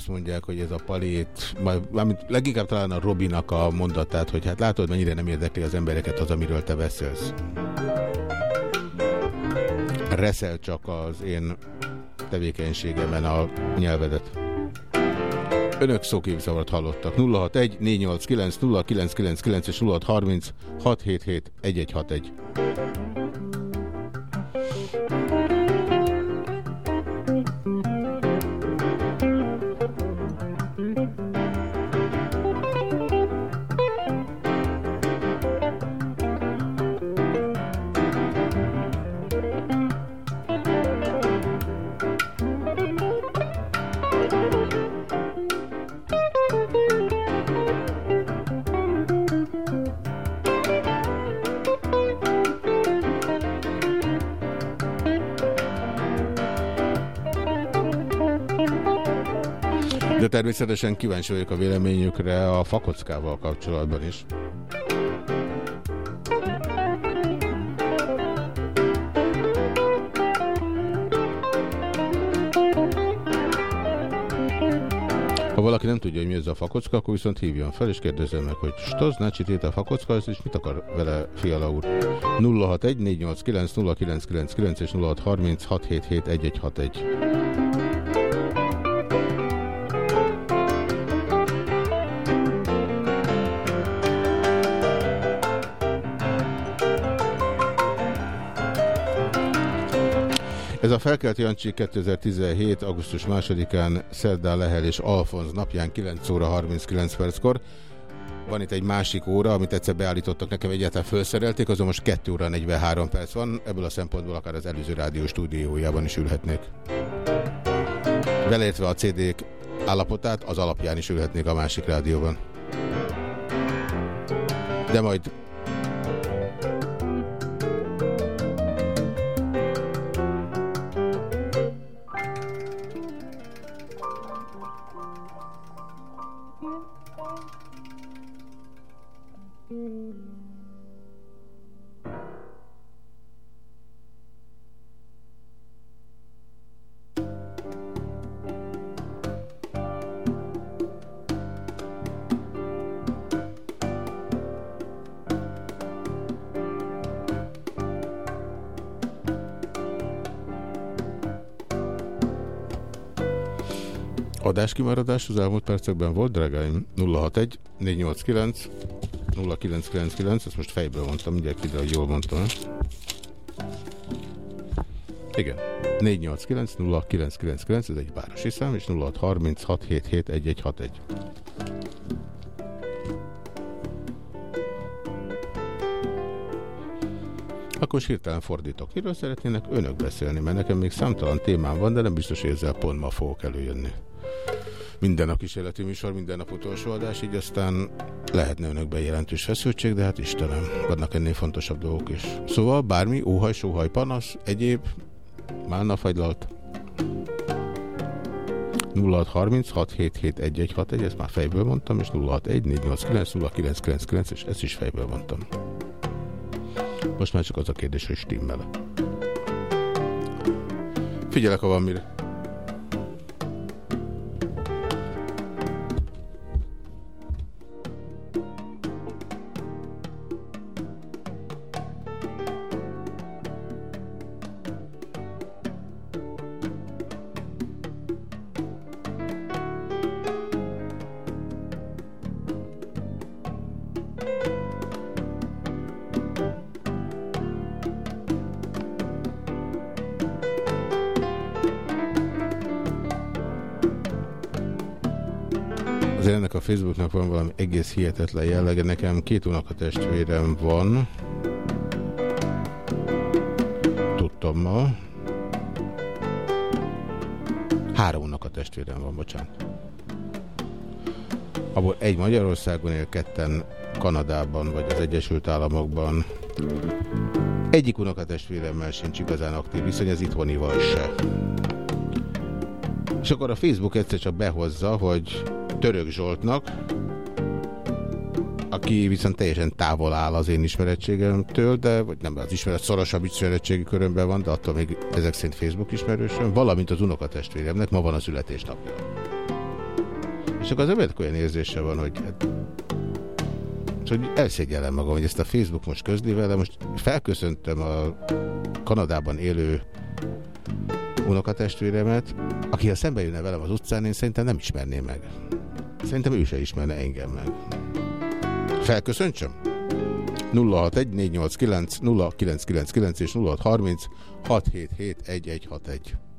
Azt, mondják, hogy ez a palét, majd, leginkább talán a Robinak a mondatát, hogy hát látod, mennyire nem érdekli az embereket az, amiről te beszélsz. Reszel csak az én tevékenységemen a nyelvedet. Önök szóképzavart hallottak. 061 489 0999 és 0630 677 1161. természetesen kíváncsi vagyok a véleményükre a fakockával kapcsolatban is. Ha valaki nem tudja, hogy mi ez a fakocka, akkor viszont hívjon fel, és kérdezzem meg, hogy stoz, nácsi a fakocka, és mit akar vele Fiala úr? 061 489 0999 és 0630 Felkelt Jancsi 2017. augusztus 2-án Szerdán Lehel és Alfonz napján 9 óra 39 perckor. Van itt egy másik óra, amit egyszer beállítottak nekem, egyáltalán felszerelték, azon most 2 óra 43 perc van, ebből a szempontból akár az előző rádió stúdiójában is ülhetnék. Beleértve a CD-k állapotát, az alapján is ülhetnék a másik rádióban. De majd Adáskimaradás az elmúlt percekben volt, drágáim? 061 489 0999, ezt most fejből mondtam, mindjárt kiderül, hogy jól mondtam. Igen. 489 0999, ez egy városi szám, és 0636771161. Akkor hirtelen fordítok. Miről szeretnének önök beszélni? Mert nekem még számtalan témám van, de nem biztos, hogy ezzel pont ma fogok előjönni. Minden nap kísérleti műsor, minden nap utolsó adás, így aztán lehetne önökben jelentős feszültség, de hát Istenem, vannak ennél fontosabb dolgok is. Szóval bármi, óhaj, sóhaj, panasz, egyéb, málna fagylalt. 0636771161, ezt már fejből mondtam, és 0614890999, és ezt is fejből mondtam. Most már csak az a kérdés, hogy stimmel. Figyelek, ha van mire. Facebooknak van valami egész hihetetlen jellege. Nekem két unokatestvérem van. Tudtam ma. Három unokatestvérem van, bocsánat. Abból egy Magyarországon él, ketten Kanadában vagy az Egyesült Államokban. Egyik unokatestvéremmel sincs igazán aktív viszony, az itthonival se. És akkor a Facebook egyszer csak behozza, hogy Török Zsoltnak, aki viszont teljesen távol áll az én ismerettségemtől, de vagy nem az ismeret szorosabb ismerettségi körömben van, de attól még ezek szerint Facebook ismerősöm, valamint az unokatestvéremnek ma van a születésnapja. És akkor az emberek olyan érzése van, hogy hát, hogy elszégyellem magam, hogy ezt a Facebook most közli vele, most felköszöntem a Kanadában élő unokatestvéremet, aki ha szembe jönne velem az utcán, én szerintem nem ismerném meg. Szerintem ő se ismerne engem meg. Felköszöntsem? 061 0999 és 0630 677 1161.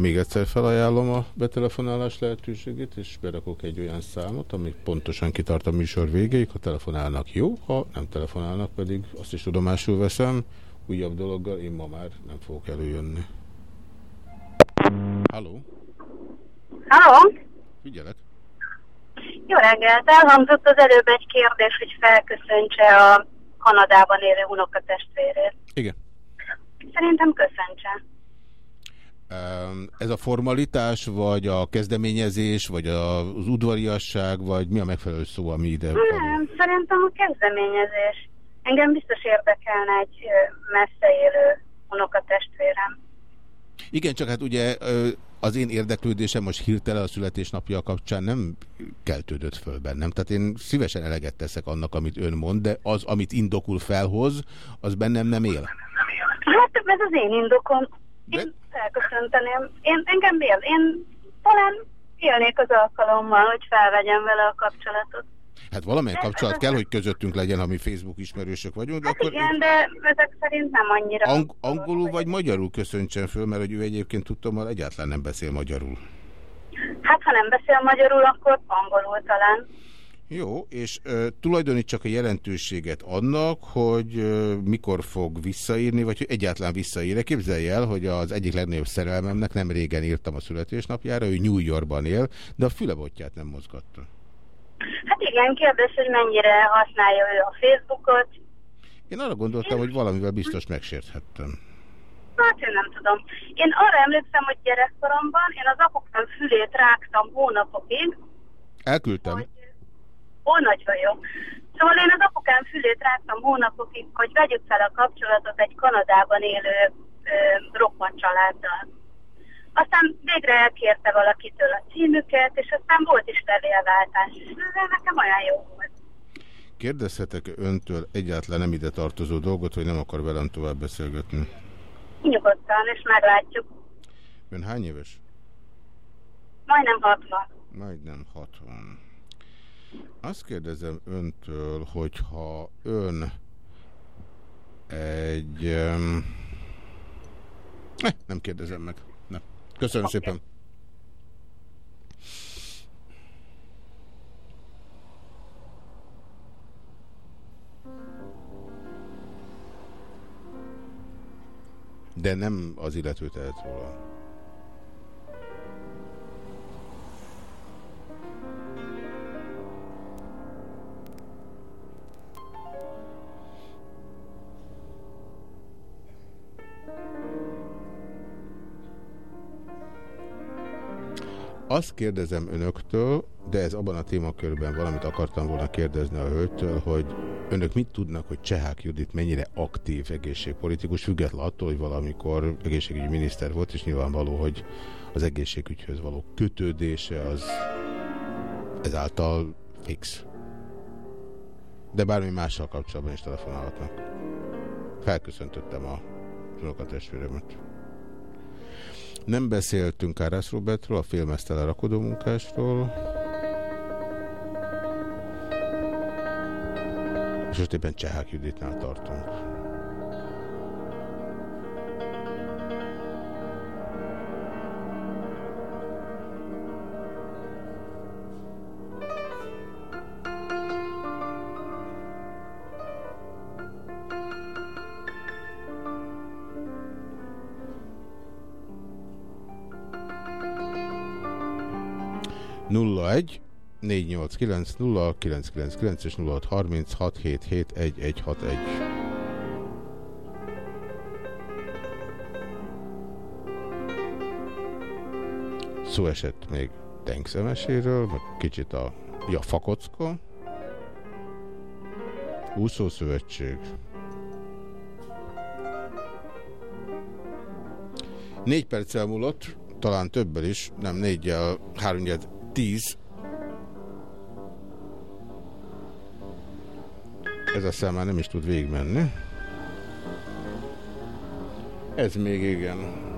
akkor még egyszer felajánlom a betelefonálás lehetőségét, és berakok egy olyan számot, ami pontosan kitart a műsor végéig. Ha telefonálnak, jó, ha nem telefonálnak, pedig azt is tudomásul veszem. Újabb dologgal én ma már nem fogok előjönni. Halló? Halló? Figyelek. Jó reggelt! Elhangzott az előbb egy kérdés, hogy felköszöntse a Kanadában élő unokatestvérét. Igen. Szerintem köszöntse. Ez a formalitás, vagy a kezdeményezés, vagy az udvariasság, vagy mi a megfelelő szó, ami ide... Nem, szerintem a kezdeményezés. Engem biztos érdekelne egy messze élő unokatestvérem. Igen, csak hát ugye az én érdeklődésem most hirtelen a születésnapja kapcsán nem keltődött föl bennem. Tehát én szívesen eleget teszek annak, amit ön mond, de az, amit indokul felhoz, az bennem nem él. Hát ez az én indokom. Én de... felköszönteném. Én, engem él. Én talán élnék az alkalommal, hogy felvegyem vele a kapcsolatot. Hát valamilyen kapcsolat kell, hogy közöttünk legyen, ha mi Facebook ismerősök vagyunk. De hát akkor igen, de ezek szerint nem annyira. Ang angolul vagy magyarul köszöntsen föl, mert hogy ő egyébként tudtam, hogy egyáltalán nem beszél magyarul. Hát ha nem beszél magyarul, akkor angolul talán. Jó, és uh, tulajdonítsak a jelentőséget annak, hogy uh, mikor fog visszaírni, vagy hogy egyáltalán visszaírni. Képzelj el, hogy az egyik legnagyobb szerelmemnek nem régen írtam a születésnapjára, ő New Yorkban él, de a fülebotját nem mozgatta. Hát igen, kérdés, hogy mennyire használja ő a Facebookot. Én arra gondoltam, én... hogy valamivel biztos megsérthettem. Hát én nem tudom. Én arra emlékszem, hogy gyerekkoromban én az apukám fülét rágtam hónapokig. Elküldtem. Hogy... Ó, nagyon jó. Szóval én az apukám fülét rágtam hónapokig, hogy vegyük fel a kapcsolatot egy Kanadában élő rokkant családdal. Aztán végre elkérte valakitől a címüket, és aztán volt is levélváltás, és ez nekem olyan jó volt. Kérdezhetek öntől egyáltalán nem ide tartozó dolgot, hogy nem akar velem tovább beszélgetni? Nyugodtan, és meglátjuk. Ön hány éves? Majdnem 60. Majdnem 60. Azt kérdezem öntől, hogyha ön egy... Um... Eh, nem kérdezem meg. Köszönöm okay. szépen. De nem az illető tehet róla. Azt kérdezem önöktől, de ez abban a témakörben valamit akartam volna kérdezni a hölgytől, hogy önök mit tudnak, hogy Csehák Judit mennyire aktív egészségpolitikus, független attól, hogy valamikor egészségügyi miniszter volt, és nyilvánvaló, hogy az egészségügyhöz való kötődése az ezáltal fix. De bármi mással kapcsolatban is telefonálhatnak. Felköszöntöttem a unokatestvéremet. Nem beszéltünk Kárász Robertről, a filmesztele rakodómunkásról. És most éppen Csehák Juditnál tartunk. Nulla egy 489 0999 és 0636771161. Szó esett még Tenkszemeséről, meg kicsit a ja, Fakocka. Úszószövetség. Négy perccel múlott, talán többel is, nem négyel, háromnyed 10. Ez a szám már nem is tud végigmenni. Ez még igen.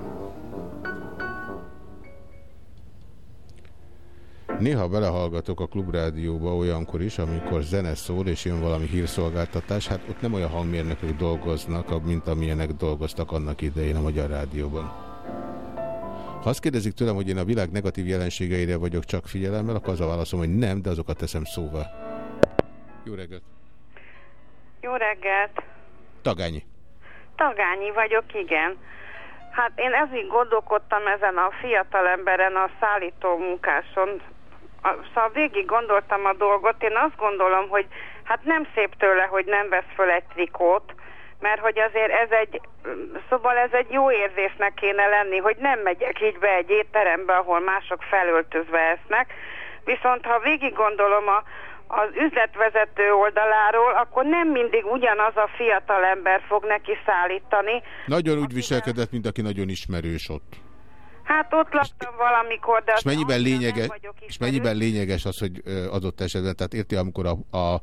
Néha belehallgatok a klubrádióba olyankor is, amikor zene szól, és jön valami hírszolgáltatás, hát ott nem olyan hangmérnökök dolgoznak, mint amilyenek dolgoztak annak idején a Magyar Rádióban. Ha azt kérdezik tőlem, hogy én a világ negatív jelenségeire vagyok csak figyelemmel, akkor az a válaszom, hogy nem, de azokat teszem szóval. Jó reggelt! Jó reggelt! Tagányi. Tagányi vagyok, igen. Hát én ezért gondolkodtam ezen a fiatal emberen, a szállító munkáson. Szóval végig gondoltam a dolgot. Én azt gondolom, hogy hát nem szép tőle, hogy nem vesz föl egy trikót, mert hogy azért ez egy, szóval ez egy jó érzésnek kéne lenni, hogy nem megyek így be egy étterembe, ahol mások felöltözve esznek, viszont ha végig gondolom a, az üzletvezető oldaláról, akkor nem mindig ugyanaz a fiatal ember fog neki szállítani. Nagyon úgy viselkedett, mint aki nagyon ismerős ott. Hát ott laktam valamikor, de... És mennyiben, lényeges, és mennyiben lényeges az, hogy adott esetben, tehát érti, amikor a, a,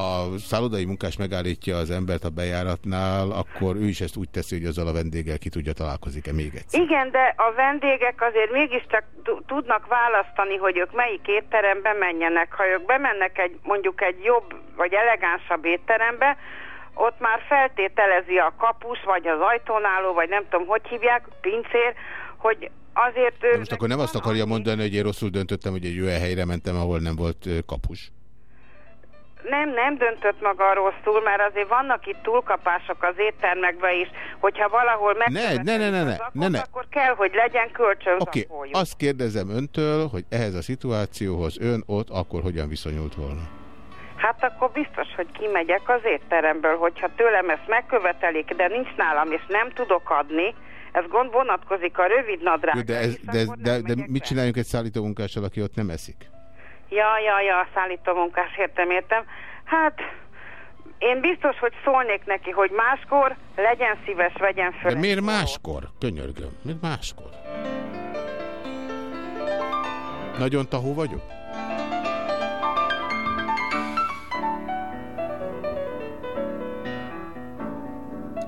a szállodai munkás megállítja az embert a bejáratnál, akkor ő is ezt úgy teszi, hogy azzal a vendéggel ki tudja találkozik-e még egyszer. Igen, de a vendégek azért mégiscsak tudnak választani, hogy ők melyik étterembe menjenek. Ha ők bemennek egy mondjuk egy jobb vagy elegánsabb étterembe, ott már feltételezi a kapus, vagy az ajtónáló, vagy nem tudom, hogy hívják, pincér, hogy azért... De most akkor nem azt akarja mondani, hogy én rosszul döntöttem, hogy egy olyan helyre mentem, ahol nem volt kapus? Nem, nem döntött maga rosszul, mert azért vannak itt túlkapások az éttermekben is, hogyha valahol meg ne, ne, ne, ne, ne, ne, ne. akkor kell, hogy legyen kölcsön. Oké, okay. azt kérdezem öntől, hogy ehhez a szituációhoz ön ott akkor hogyan viszonyult volna? Hát akkor biztos, hogy kimegyek az étteremből, hogyha tőlem ezt megkövetelik, de nincs nálam, és nem tudok adni, ez gond vonatkozik a rövid nadrágra. De, ez, de, ez, de, de mit csináljunk egy szállítómunkással, aki ott nem eszik? Ja, ja, ja, szállítómunkás, értem, értem. Hát, én biztos, hogy szólnék neki, hogy máskor legyen szíves, vegyen föl. De miért máskor? Könyörgöm, miért máskor? Nagyon tahó vagyok?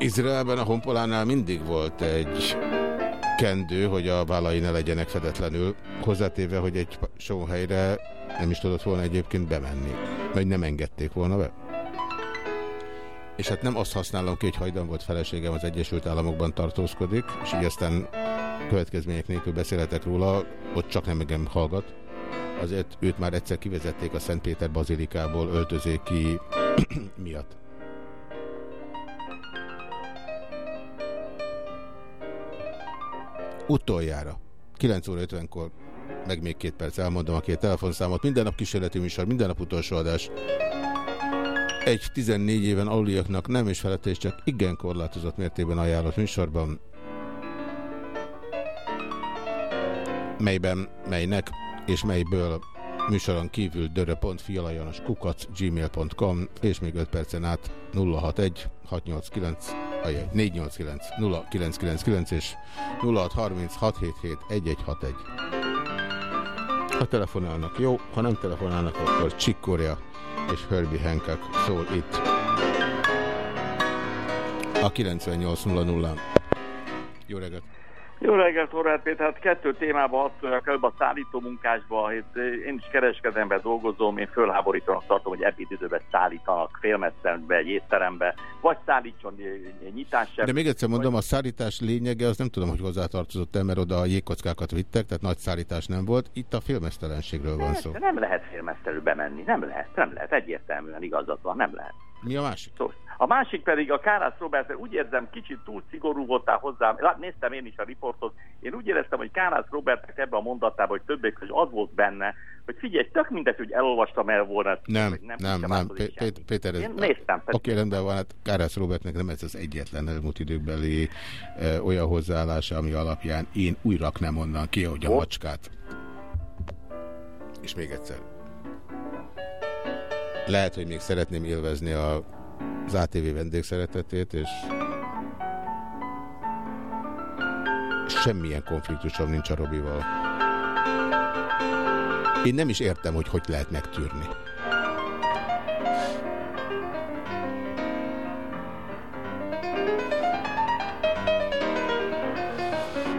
Izraelben a honpolánál mindig volt egy kendő, hogy a vállai ne legyenek fedetlenül, hozzátéve, hogy egy sóhelyre nem is tudott volna egyébként bemenni, vagy nem engedték volna be. És hát nem azt használom ki, hogy hajdan volt feleségem az Egyesült Államokban tartózkodik, és így aztán következmények nélkül beszélhetek róla, ott csak nem engem hallgat. Azért őt már egyszer kivezették a Szent Péter bazilikából öltözéki [clears throat] miatt. Utoljára. 9 óra 50-kor, meg még két perc elmondom a két telefonszámot. Minden nap kísérleti műsor, minden nap utolsó adás. Egy 14 éven aluliaknak nem is felette, és csak igen korlátozott mértékben ajánlott műsorban, melyben, melynek és melyből műsoron kívül dörö.fialajanos kukac gmail.com és még 5 percen át 061 689 ajaj, 489 0999 és 0630 677 1161. Ha telefonálnak, jó, ha nem telefonálnak, akkor Csikkorja és Herbie Hancock szól itt. A 98.00. Jó reggelt! Jó reggelt, Horváth Péter. Hát kettő témában hadd előbb a szállító munkásba. Itt én is kereskedemben dolgozom, én fölháborítónak tartom, hogy ebédidőben szállítanak félmetszenbe, egy étterembe, vagy szállítson nyitás De még egyszer mondom, a szállítás lényege, az nem tudom, hogy hozzátartozott el, mert oda a jégkockákat vittek, tehát nagy szállítás nem volt. Itt a félmeztelenségről van szó. De nem lehet félmeztelő bemenni, nem lehet, nem lehet, egyértelműen igazat van, nem lehet. Mi a másik? Szóval a másik pedig a Kárász Robert, úgy érzem, kicsit túl szigorú voltál hozzám. Néztem én is a riportot. Én úgy éreztem, hogy Kárász Robertnek ebbe a mondatában, hogy többek hogy az volt benne, hogy figyelj, tök mindegy, hogy elolvastam el volna. Nem, nem, nem. nem. Pé Péter, ez, én néztem. Oké, okay, rendben van, hát Kárász Robertnek nem ez az egyetlen elmúlt időkbeli e, olyan hozzáállása, ami alapján én újra nem onnan ki, ahogy a macskát. És még egyszer. Lehet, hogy még szeretném élvezni a az ATV vendégszeretetét, és semmilyen konfliktusom nincs a Robival. Én nem is értem, hogy hogy lehet megtűrni.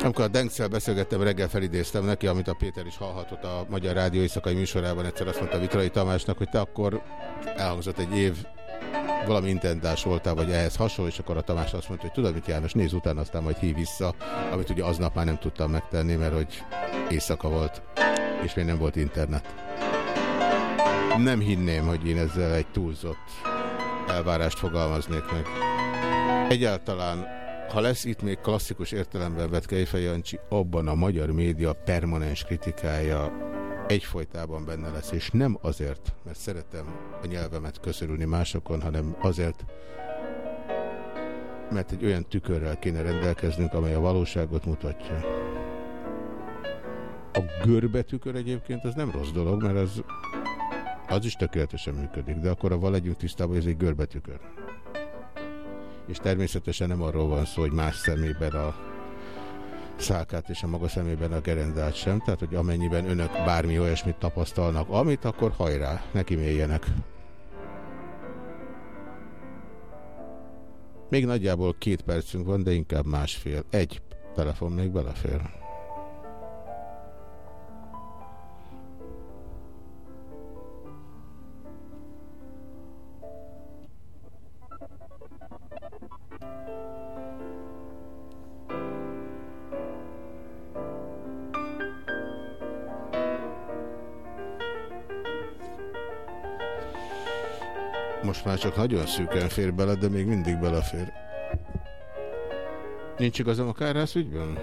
Amikor a Denkszel beszélgettem, reggel felidéztem neki, amit a Péter is hallhatott a Magyar Rádió éjszakai műsorában, egyszer azt mondta Vitrai Tamásnak, hogy te akkor elhangzott egy év valami intendás voltál, vagy ehhez hasonló, és akkor a Tamás azt mondta, hogy tudod mit János, nézz utána, aztán majd hív vissza, amit ugye aznap már nem tudtam megtenni, mert hogy éjszaka volt, és még nem volt internet. Nem hinném, hogy én ezzel egy túlzott elvárást fogalmaznék meg. Egyáltalán, ha lesz itt még klasszikus értelemben vett Kejfej Jancsi, abban a magyar média permanens kritikája egyfolytában benne lesz, és nem azért, mert szeretem a nyelvemet köszörülni másokon, hanem azért, mert egy olyan tükörrel kéne rendelkeznünk, amely a valóságot mutatja. A görbe tükör egyébként az nem rossz dolog, mert az, az is tökéletesen működik, de akkor avval legyünk tisztában, hogy ez egy görbe tükör. És természetesen nem arról van szó, hogy más szemében a szálkát és a maga szemében a gerendát sem, tehát hogy amennyiben önök bármi olyasmit tapasztalnak, amit, akkor hajrá, neki méljenek. Még nagyjából két percünk van, de inkább másfél. Egy telefon még belefér. Most már csak nagyon szűken fér bele, de még mindig belefér. Nincs igazam a kárház ügyben?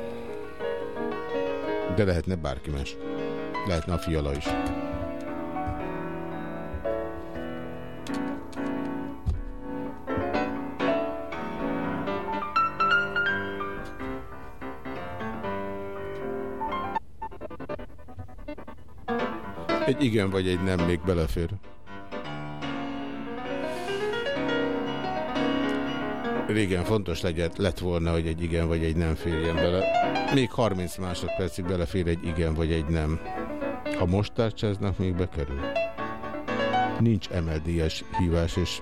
De lehetne bárki más. Lehetne a fiala is. Egy igen vagy egy nem még belefér. Régen fontos legyet, lett volna, hogy egy igen vagy egy nem férjen bele. Még 30 másodpercig belefér egy igen vagy egy nem. Ha most tárcsáznak, még bekerül. Nincs emeldíjas hívás, és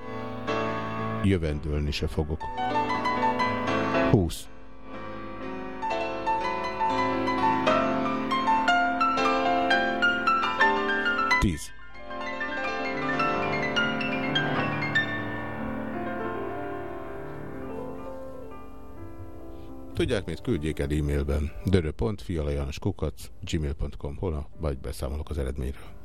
jövendőlni se fogok. 20. Tíz. Tudják, mit küldjék el e-mailben. dörö.fialajanoskukac gmail.com Holnap majd beszámolok az eredményről.